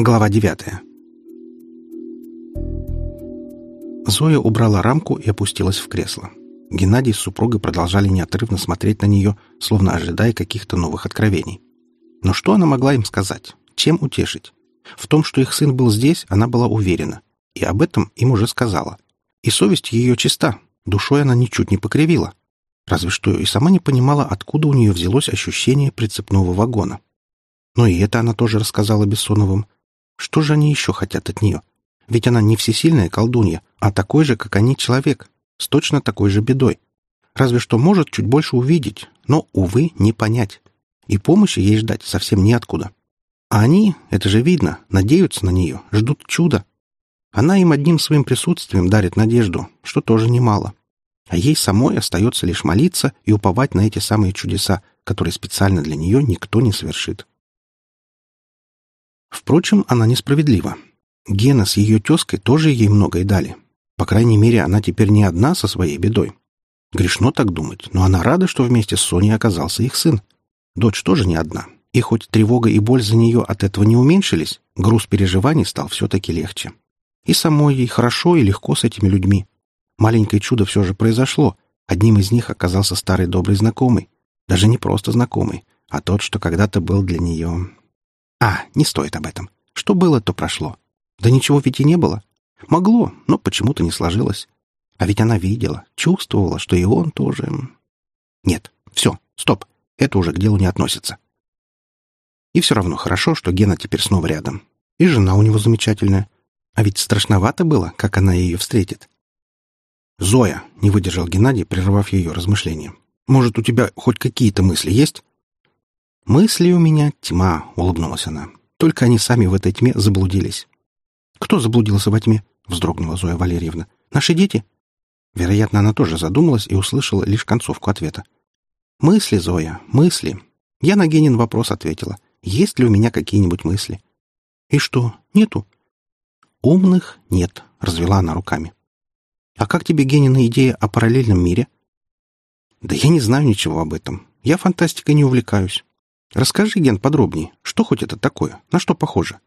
Глава девятая. Зоя убрала рамку и опустилась в кресло. Геннадий с супругой продолжали неотрывно смотреть на нее, словно ожидая каких-то новых откровений. Но что она могла им сказать? Чем утешить? В том, что их сын был здесь, она была уверена. И об этом им уже сказала. И совесть ее чиста. Душой она ничуть не покривила. Разве что и сама не понимала, откуда у нее взялось ощущение прицепного вагона. Но и это она тоже рассказала Бессоновым. Что же они еще хотят от нее? Ведь она не всесильная колдунья, а такой же, как они, человек, с точно такой же бедой. Разве что может чуть больше увидеть, но, увы, не понять. И помощи ей ждать совсем неоткуда. А они, это же видно, надеются на нее, ждут чуда. Она им одним своим присутствием дарит надежду, что тоже немало. А ей самой остается лишь молиться и уповать на эти самые чудеса, которые специально для нее никто не совершит. Впрочем, она несправедлива. Гена с ее тезкой тоже ей многое дали. По крайней мере, она теперь не одна со своей бедой. Грешно так думать, но она рада, что вместе с Соней оказался их сын. Дочь тоже не одна. И хоть тревога и боль за нее от этого не уменьшились, груз переживаний стал все-таки легче. И самой ей хорошо и легко с этими людьми. Маленькое чудо все же произошло. Одним из них оказался старый добрый знакомый. Даже не просто знакомый, а тот, что когда-то был для нее... А, не стоит об этом. Что было, то прошло. Да ничего ведь и не было. Могло, но почему-то не сложилось. А ведь она видела, чувствовала, что и он тоже... Нет, все, стоп, это уже к делу не относится. И все равно хорошо, что Гена теперь снова рядом. И жена у него замечательная. А ведь страшновато было, как она ее встретит. «Зоя!» — не выдержал Геннадий, прервав ее размышления. «Может, у тебя хоть какие-то мысли есть?» «Мысли у меня тьма», — улыбнулась она. «Только они сами в этой тьме заблудились». «Кто заблудился во тьме?» — вздрогнула Зоя Валерьевна. «Наши дети?» Вероятно, она тоже задумалась и услышала лишь концовку ответа. «Мысли, Зоя, мысли». Я на Генин вопрос ответила. «Есть ли у меня какие-нибудь мысли?» «И что, нету?» «Умных нет», — развела она руками. «А как тебе Генина идея о параллельном мире?» «Да я не знаю ничего об этом. Я фантастикой не увлекаюсь. Расскажи, Ген, подробнее, что хоть это такое, на что похоже?»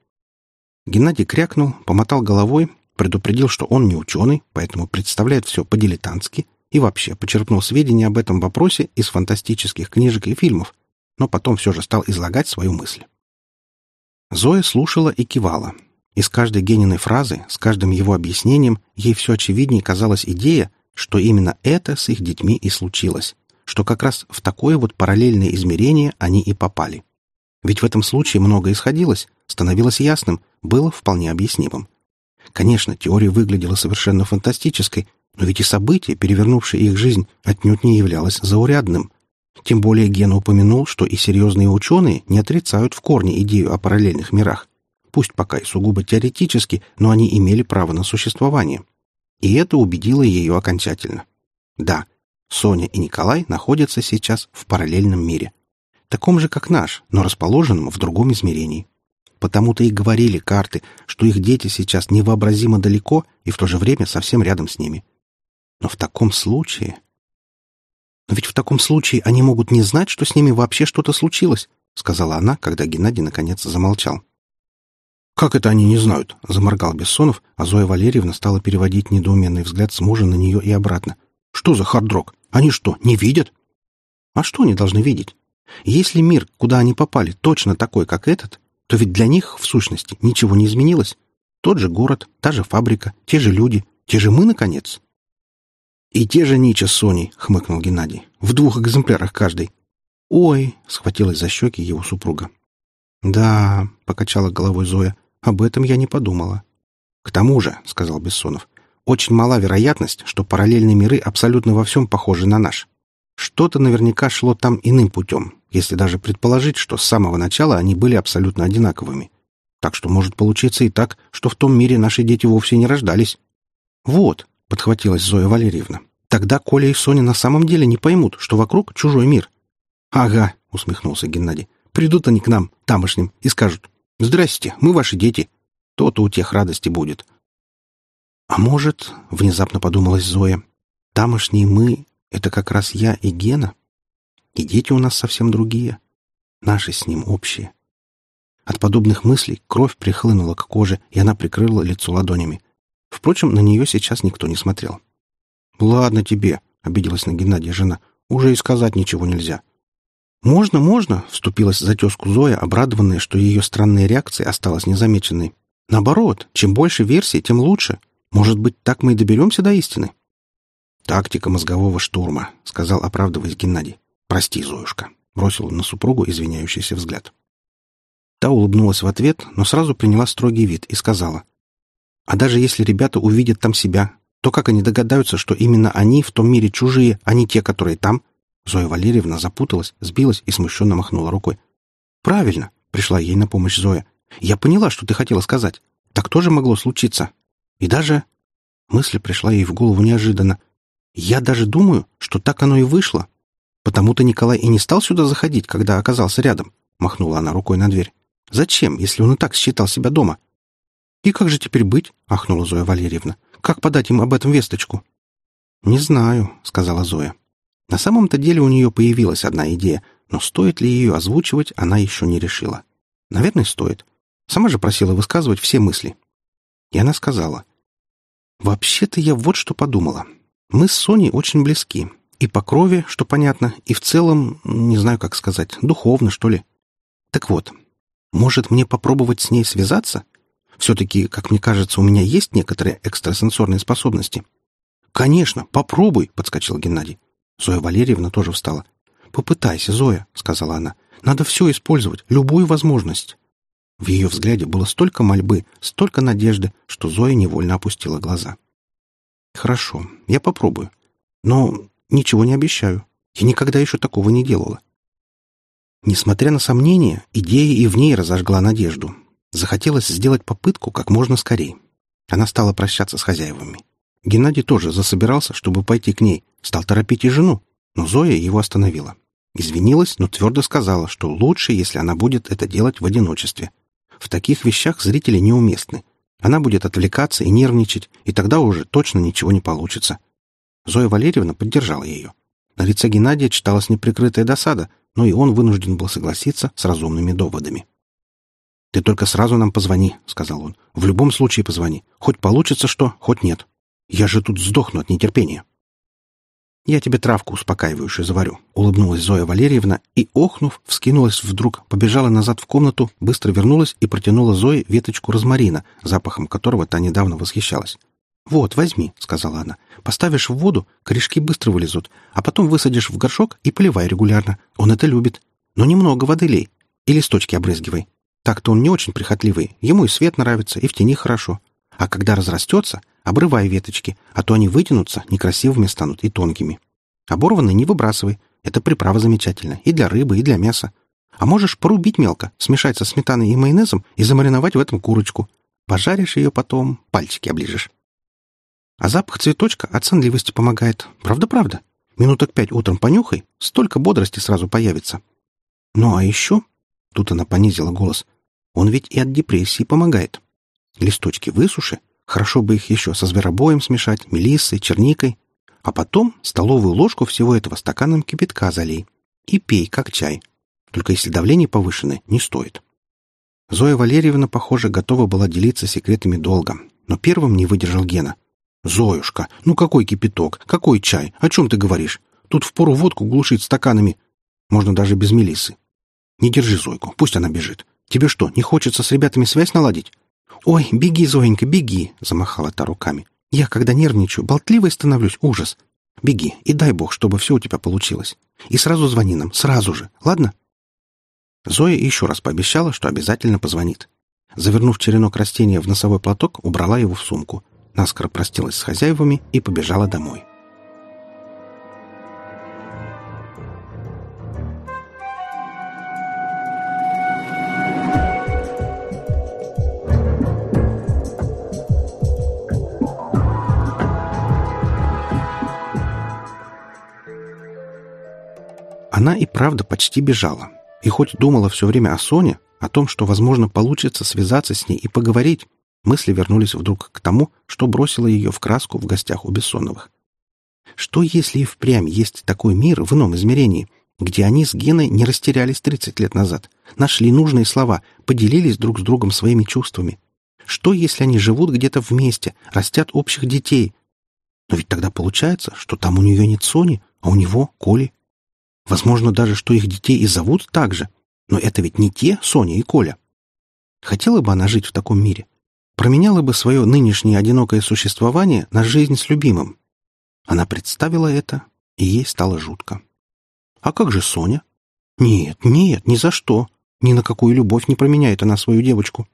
Геннадий крякнул, помотал головой, предупредил, что он не ученый, поэтому представляет все по-дилетантски и вообще почерпнул сведения об этом вопросе из фантастических книжек и фильмов, но потом все же стал излагать свою мысль. Зоя слушала и кивала. Из каждой Гениной фразы, с каждым его объяснением, ей все очевиднее казалась идея, что именно это с их детьми и случилось, что как раз в такое вот параллельное измерение они и попали. Ведь в этом случае многое исходилось, становилось ясным, было вполне объяснимым. Конечно, теория выглядела совершенно фантастической, но ведь и событие, перевернувшее их жизнь, отнюдь не являлось заурядным. Тем более Гена упомянул, что и серьезные ученые не отрицают в корне идею о параллельных мирах. Пусть пока и сугубо теоретически, но они имели право на существование. И это убедило ее окончательно. Да, Соня и Николай находятся сейчас в параллельном мире. Таком же, как наш, но расположенном в другом измерении. Потому-то и говорили карты, что их дети сейчас невообразимо далеко и в то же время совсем рядом с ними. Но в таком случае... Но ведь в таком случае они могут не знать, что с ними вообще что-то случилось, сказала она, когда Геннадий наконец замолчал. «Как это они не знают?» — заморгал Бессонов, а Зоя Валерьевна стала переводить недоуменный взгляд с мужа на нее и обратно. «Что за хардрок? Они что, не видят?» «А что они должны видеть? Если мир, куда они попали, точно такой, как этот, то ведь для них, в сущности, ничего не изменилось. Тот же город, та же фабрика, те же люди, те же мы, наконец. «И те же Нича с Соней», — хмыкнул Геннадий. «В двух экземплярах каждый». «Ой», — схватилась за щеки его супруга. «Да», — покачала головой Зоя, — «об этом я не подумала». «К тому же», — сказал Бессонов, — «очень мала вероятность, что параллельные миры абсолютно во всем похожи на наш. Что-то наверняка шло там иным путем, если даже предположить, что с самого начала они были абсолютно одинаковыми. Так что может получиться и так, что в том мире наши дети вовсе не рождались. «Вот», — подхватилась Зоя Валерьевна, — «тогда Коля и Соня на самом деле не поймут, что вокруг чужой мир». «Ага», — усмехнулся Геннадий, — «придут они к нам, тамошним, и скажут, «Здрасте, мы ваши дети». То-то у тех радости будет». «А может, — внезапно подумалась Зоя, — тамошние мы это как раз я и Гена. И дети у нас совсем другие. Наши с ним общие. От подобных мыслей кровь прихлынула к коже, и она прикрыла лицо ладонями. Впрочем, на нее сейчас никто не смотрел. «Ладно тебе», — обиделась на Геннадия жена. «Уже и сказать ничего нельзя». «Можно, можно», — вступилась за тезку Зоя, обрадованная, что ее странная реакция осталась незамеченной. «Наоборот, чем больше версий, тем лучше. Может быть, так мы и доберемся до истины?» «Тактика мозгового штурма», — сказал, оправдываясь Геннадий. «Прости, Зоюшка», — бросил на супругу извиняющийся взгляд. Та улыбнулась в ответ, но сразу приняла строгий вид и сказала. «А даже если ребята увидят там себя, то как они догадаются, что именно они в том мире чужие, а не те, которые там?» Зоя Валерьевна запуталась, сбилась и смущенно махнула рукой. «Правильно», — пришла ей на помощь Зоя. «Я поняла, что ты хотела сказать. Так тоже могло случиться. И даже...» Мысль пришла ей в голову неожиданно. «Я даже думаю, что так оно и вышло. Потому-то Николай и не стал сюда заходить, когда оказался рядом», — махнула она рукой на дверь. «Зачем, если он и так считал себя дома?» «И как же теперь быть?» — ахнула Зоя Валерьевна. «Как подать им об этом весточку?» «Не знаю», — сказала Зоя. На самом-то деле у нее появилась одна идея, но стоит ли ее озвучивать, она еще не решила. Наверное, стоит. Сама же просила высказывать все мысли. И она сказала. «Вообще-то я вот что подумала. Мы с Соней очень близки. И по крови, что понятно, и в целом, не знаю, как сказать, духовно, что ли. Так вот, может мне попробовать с ней связаться? Все-таки, как мне кажется, у меня есть некоторые экстрасенсорные способности». «Конечно, попробуй», — подскочил Геннадий. Зоя Валерьевна тоже встала. «Попытайся, Зоя», — сказала она. «Надо все использовать, любую возможность». В ее взгляде было столько мольбы, столько надежды, что Зоя невольно опустила глаза. «Хорошо, я попробую. Но ничего не обещаю. Я никогда еще такого не делала». Несмотря на сомнения, идея и в ней разожгла надежду. Захотелось сделать попытку как можно скорее. Она стала прощаться с хозяевами. Геннадий тоже засобирался, чтобы пойти к ней, стал торопить и жену, но Зоя его остановила. Извинилась, но твердо сказала, что лучше, если она будет это делать в одиночестве. В таких вещах зрители неуместны. Она будет отвлекаться и нервничать, и тогда уже точно ничего не получится. Зоя Валерьевна поддержала ее. На лице Геннадия читалась неприкрытая досада, но и он вынужден был согласиться с разумными доводами. «Ты только сразу нам позвони», — сказал он. «В любом случае позвони. Хоть получится что, хоть нет». Я же тут сдохну от нетерпения. «Я тебе травку успокаивающую заварю», — улыбнулась Зоя Валерьевна и, охнув, вскинулась вдруг, побежала назад в комнату, быстро вернулась и протянула Зое веточку розмарина, запахом которого та недавно восхищалась. «Вот, возьми», — сказала она. «Поставишь в воду, корешки быстро вылезут, а потом высадишь в горшок и поливай регулярно. Он это любит. Но немного воды лей. И листочки обрызгивай. Так-то он не очень прихотливый. Ему и свет нравится, и в тени хорошо. А когда разрастется, обрывай веточки, а то они вытянутся, некрасивыми станут и тонкими. Оборванные не выбрасывай. Это приправа замечательная. И для рыбы, и для мяса. А можешь порубить мелко, смешать со сметаной и майонезом и замариновать в этом курочку. Пожаришь ее потом, пальчики оближешь. А запах цветочка от сонливости помогает. Правда-правда. Минуток пять утром понюхай, столько бодрости сразу появится. Ну а еще... Тут она понизила голос. Он ведь и от депрессии помогает. Листочки высуши, хорошо бы их еще со зверобоем смешать, мелиссой, черникой, а потом столовую ложку всего этого стаканом кипятка залей и пей, как чай. Только если давление повышенное, не стоит. Зоя Валерьевна, похоже, готова была делиться секретами долго, но первым не выдержал Гена. «Зоюшка, ну какой кипяток? Какой чай? О чем ты говоришь? Тут впору водку глушить стаканами. Можно даже без мелиссы. Не держи Зойку, пусть она бежит. Тебе что, не хочется с ребятами связь наладить? «Ой, беги, Зоенька, беги!» — замахала та руками. «Я, когда нервничаю, болтливой становлюсь, ужас! Беги, и дай бог, чтобы все у тебя получилось. И сразу звони нам, сразу же, ладно?» Зоя еще раз пообещала, что обязательно позвонит. Завернув черенок растения в носовой платок, убрала его в сумку. Наскоро простилась с хозяевами и побежала домой. Она и правда почти бежала. И хоть думала все время о Соне, о том, что, возможно, получится связаться с ней и поговорить, мысли вернулись вдруг к тому, что бросило ее в краску в гостях у Бессоновых. Что если и впрямь есть такой мир в ином измерении, где они с Геной не растерялись 30 лет назад, нашли нужные слова, поделились друг с другом своими чувствами. Что, если они живут где-то вместе, растят общих детей? Но ведь тогда получается, что там у нее нет Сони, а у него — Коли. Возможно даже, что их детей и зовут так же. Но это ведь не те Соня и Коля. Хотела бы она жить в таком мире? Променяла бы свое нынешнее одинокое существование на жизнь с любимым? Она представила это, и ей стало жутко. А как же Соня? Нет, нет, ни за что. Ни на какую любовь не променяет она свою девочку.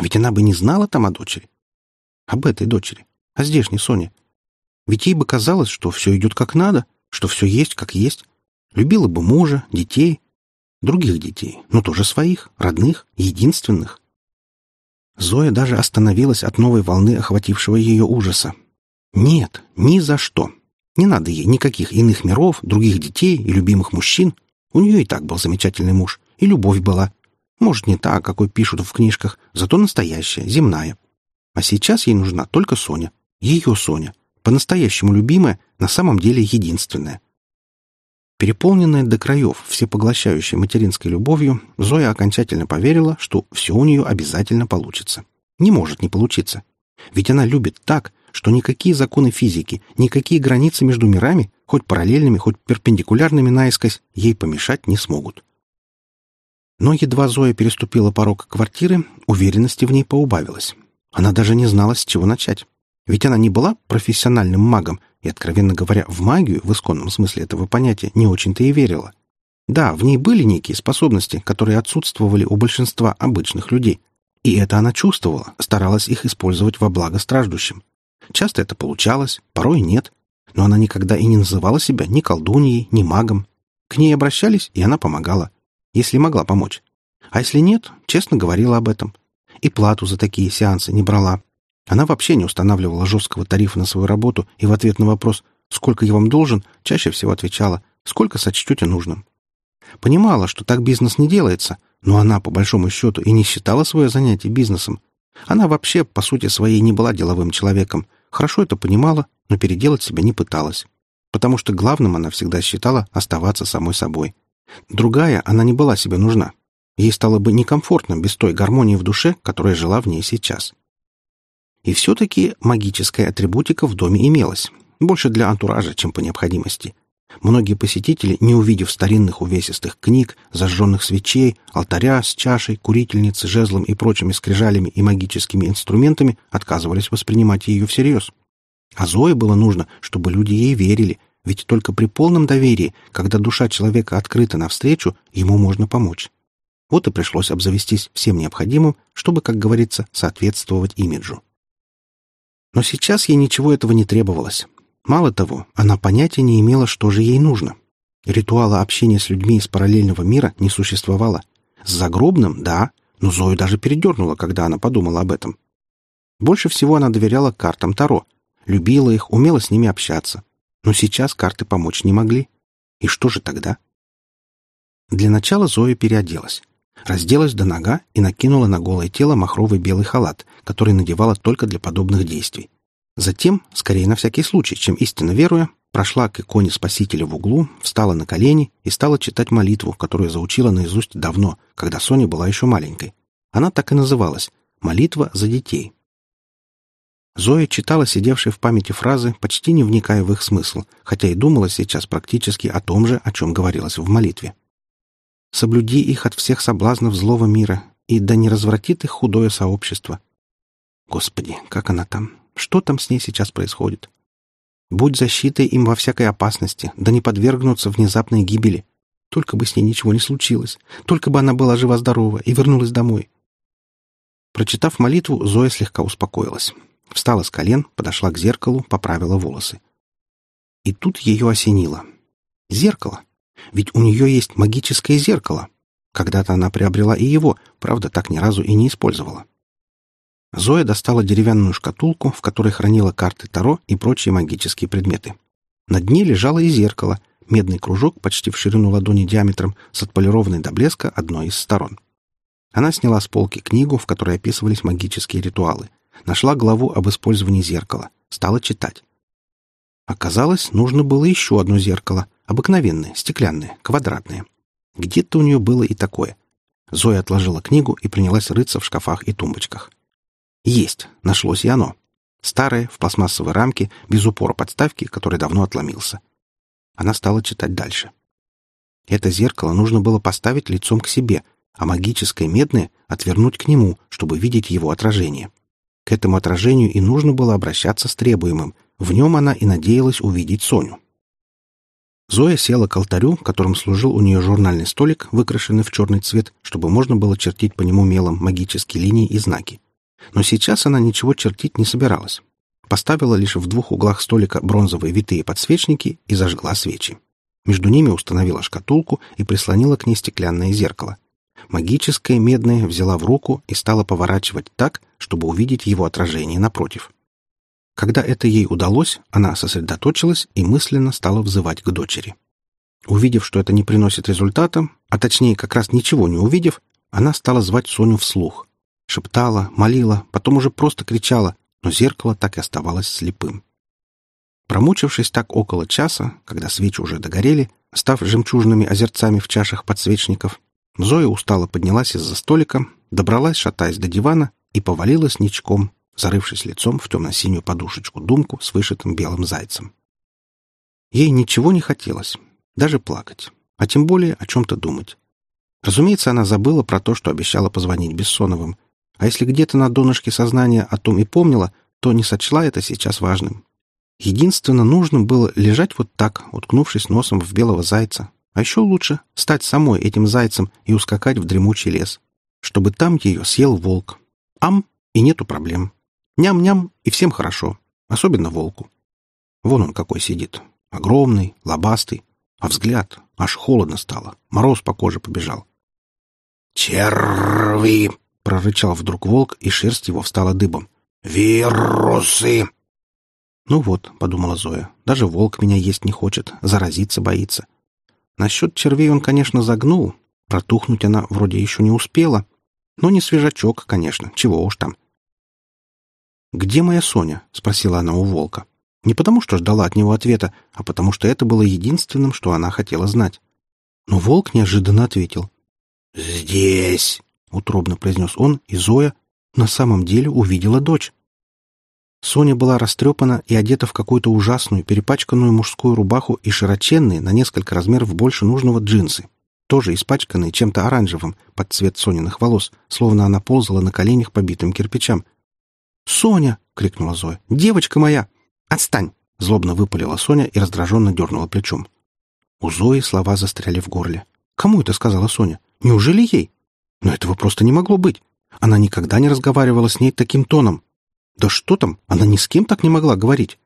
Ведь она бы не знала там о дочери. Об этой дочери. О здешней Соне. Ведь ей бы казалось, что все идет как надо, что все есть как есть. Любила бы мужа, детей, других детей, но тоже своих, родных, единственных. Зоя даже остановилась от новой волны охватившего ее ужаса. Нет, ни за что. Не надо ей никаких иных миров, других детей и любимых мужчин. У нее и так был замечательный муж, и любовь была. Может, не та, какой пишут в книжках, зато настоящая, земная. А сейчас ей нужна только Соня. Ее Соня. По-настоящему любимая, на самом деле единственная. Переполненная до краев всепоглощающей материнской любовью, Зоя окончательно поверила, что все у нее обязательно получится. Не может не получиться. Ведь она любит так, что никакие законы физики, никакие границы между мирами, хоть параллельными, хоть перпендикулярными наискось, ей помешать не смогут. Но едва Зоя переступила порог квартиры, уверенности в ней поубавилось. Она даже не знала, с чего начать. Ведь она не была профессиональным магом и, откровенно говоря, в магию, в исконном смысле этого понятия, не очень-то и верила. Да, в ней были некие способности, которые отсутствовали у большинства обычных людей. И это она чувствовала, старалась их использовать во благо страждущим. Часто это получалось, порой нет. Но она никогда и не называла себя ни колдуньей, ни магом. К ней обращались, и она помогала. Если могла помочь. А если нет, честно говорила об этом. И плату за такие сеансы не брала. Она вообще не устанавливала жесткого тарифа на свою работу и в ответ на вопрос «Сколько я вам должен?» чаще всего отвечала «Сколько сочтете нужным?». Понимала, что так бизнес не делается, но она, по большому счету, и не считала свое занятие бизнесом. Она вообще, по сути своей, не была деловым человеком, хорошо это понимала, но переделать себя не пыталась. Потому что главным она всегда считала оставаться самой собой. Другая она не была себе нужна. Ей стало бы некомфортно без той гармонии в душе, которая жила в ней сейчас. И все-таки магическая атрибутика в доме имелась. Больше для антуража, чем по необходимости. Многие посетители, не увидев старинных увесистых книг, зажженных свечей, алтаря с чашей, курительницы, жезлом и прочими скрижалями и магическими инструментами, отказывались воспринимать ее всерьез. А Зое было нужно, чтобы люди ей верили, ведь только при полном доверии, когда душа человека открыта навстречу, ему можно помочь. Вот и пришлось обзавестись всем необходимым, чтобы, как говорится, соответствовать имиджу. Но сейчас ей ничего этого не требовалось. Мало того, она понятия не имела, что же ей нужно. Ритуала общения с людьми из параллельного мира не существовало. С загробным — да, но Зою даже передернула, когда она подумала об этом. Больше всего она доверяла картам Таро, любила их, умела с ними общаться. Но сейчас карты помочь не могли. И что же тогда? Для начала Зоя переоделась. Разделась до нога и накинула на голое тело махровый белый халат, который надевала только для подобных действий. Затем, скорее на всякий случай, чем истинно веруя, прошла к иконе Спасителя в углу, встала на колени и стала читать молитву, которую заучила наизусть давно, когда Соня была еще маленькой. Она так и называлась «Молитва за детей». Зоя читала сидевшие в памяти фразы, почти не вникая в их смысл, хотя и думала сейчас практически о том же, о чем говорилось в молитве. «Соблюди их от всех соблазнов злого мира, и да не развратит их худое сообщество». Господи, как она там? Что там с ней сейчас происходит? Будь защитой им во всякой опасности, да не подвергнуться внезапной гибели. Только бы с ней ничего не случилось. Только бы она была жива-здорова и вернулась домой. Прочитав молитву, Зоя слегка успокоилась. Встала с колен, подошла к зеркалу, поправила волосы. И тут ее осенило. Зеркало. Ведь у нее есть магическое зеркало. Когда-то она приобрела и его, правда, так ни разу и не использовала. Зоя достала деревянную шкатулку, в которой хранила карты Таро и прочие магические предметы. На дне лежало и зеркало, медный кружок почти в ширину ладони диаметром, с отполированной до блеска одной из сторон. Она сняла с полки книгу, в которой описывались магические ритуалы, нашла главу об использовании зеркала, стала читать. Оказалось, нужно было еще одно зеркало, обыкновенные, стеклянные, квадратные. Где-то у нее было и такое. Зоя отложила книгу и принялась рыться в шкафах и тумбочках. Есть, нашлось и оно. Старое, в пластмассовой рамке, без упора подставки, который давно отломился. Она стала читать дальше. Это зеркало нужно было поставить лицом к себе, а магическое медное отвернуть к нему, чтобы видеть его отражение. К этому отражению и нужно было обращаться с требуемым. В нем она и надеялась увидеть Соню. Зоя села к алтарю, которым служил у нее журнальный столик, выкрашенный в черный цвет, чтобы можно было чертить по нему мелом магические линии и знаки. Но сейчас она ничего чертить не собиралась. Поставила лишь в двух углах столика бронзовые витые подсвечники и зажгла свечи. Между ними установила шкатулку и прислонила к ней стеклянное зеркало. Магическое медное взяла в руку и стала поворачивать так, чтобы увидеть его отражение напротив. Когда это ей удалось, она сосредоточилась и мысленно стала взывать к дочери. Увидев, что это не приносит результата, а точнее как раз ничего не увидев, она стала звать Соню вслух. Шептала, молила, потом уже просто кричала, но зеркало так и оставалось слепым. Промучившись так около часа, когда свечи уже догорели, став жемчужными озерцами в чашах подсвечников, Зоя устало поднялась из-за столика, добралась, шатаясь до дивана, и повалилась ничком, зарывшись лицом в темно-синюю подушечку-думку с вышитым белым зайцем. Ей ничего не хотелось, даже плакать, а тем более о чем-то думать. Разумеется, она забыла про то, что обещала позвонить Бессоновым, а если где-то на донышке сознания о том и помнила, то не сочла это сейчас важным. Единственно нужным было лежать вот так, уткнувшись носом в белого зайца, а еще лучше стать самой этим зайцем и ускакать в дремучий лес, чтобы там ее съел волк. Ам, и нету проблем. Ням-ням, и всем хорошо, особенно волку. Вон он какой сидит, огромный, лобастый, а взгляд аж холодно стало, мороз по коже побежал. «Черви!» — прорычал вдруг волк, и шерсть его встала дыбом. «Вирусы!» «Ну вот», — подумала Зоя, — «даже волк меня есть не хочет, заразиться боится». Насчет червей он, конечно, загнул, протухнуть она вроде еще не успела, но не свежачок, конечно, чего уж там. «Где моя Соня?» — спросила она у волка. Не потому, что ждала от него ответа, а потому, что это было единственным, что она хотела знать. Но волк неожиданно ответил. «Здесь!» — утробно произнес он, и Зоя на самом деле увидела дочь. Соня была растрепана и одета в какую-то ужасную, перепачканную мужскую рубаху и широченные, на несколько размеров больше нужного джинсы, тоже испачканные чем-то оранжевым под цвет Сониных волос, словно она ползала на коленях по битым кирпичам, «Соня!» — крикнула Зоя. «Девочка моя! Отстань!» — злобно выпалила Соня и раздраженно дернула плечом. У Зои слова застряли в горле. «Кому это сказала Соня? Неужели ей? Но этого просто не могло быть. Она никогда не разговаривала с ней таким тоном. Да что там, она ни с кем так не могла говорить.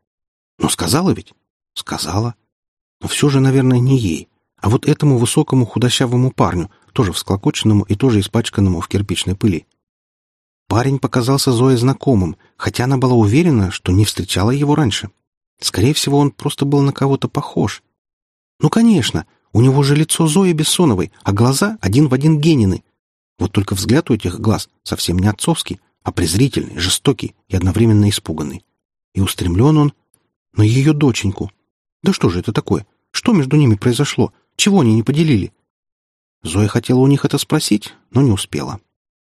Но сказала ведь? Сказала. Но все же, наверное, не ей, а вот этому высокому худощавому парню, тоже всклокоченному и тоже испачканному в кирпичной пыли. Парень показался Зое знакомым, хотя она была уверена, что не встречала его раньше. Скорее всего, он просто был на кого-то похож. Ну, конечно, у него же лицо Зои Бессоновой, а глаза один в один Генины. Вот только взгляд у этих глаз совсем не отцовский, а презрительный, жестокий и одновременно испуганный. И устремлен он на ее доченьку. Да что же это такое? Что между ними произошло? Чего они не поделили? Зоя хотела у них это спросить, но не успела.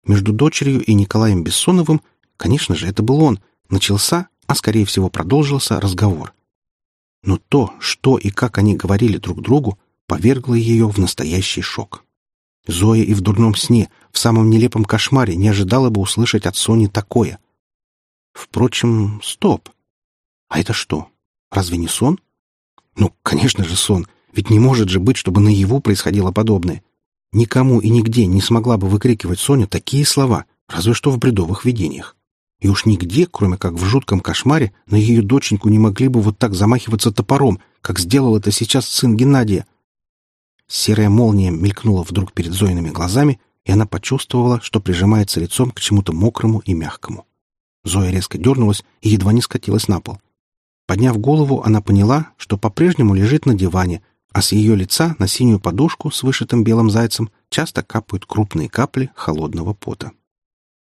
Между дочерью и Николаем Бессоновым, конечно же, это был он, начался, а скорее всего продолжился разговор. Но то, что и как они говорили друг другу, повергло ее в настоящий шок. Зоя и в дурном сне, в самом нелепом кошмаре не ожидала бы услышать от Сони такое. Впрочем, стоп. А это что? Разве не сон? Ну, конечно же, сон. Ведь не может же быть, чтобы наяву происходило подобное. Никому и нигде не смогла бы выкрикивать Соня такие слова, разве что в бредовых видениях. И уж нигде, кроме как в жутком кошмаре, на ее доченьку не могли бы вот так замахиваться топором, как сделал это сейчас сын Геннадия. Серая молния мелькнула вдруг перед Зоиными глазами, и она почувствовала, что прижимается лицом к чему-то мокрому и мягкому. Зоя резко дернулась и едва не скатилась на пол. Подняв голову, она поняла, что по-прежнему лежит на диване, а с ее лица на синюю подушку с вышитым белым зайцем часто капают крупные капли холодного пота.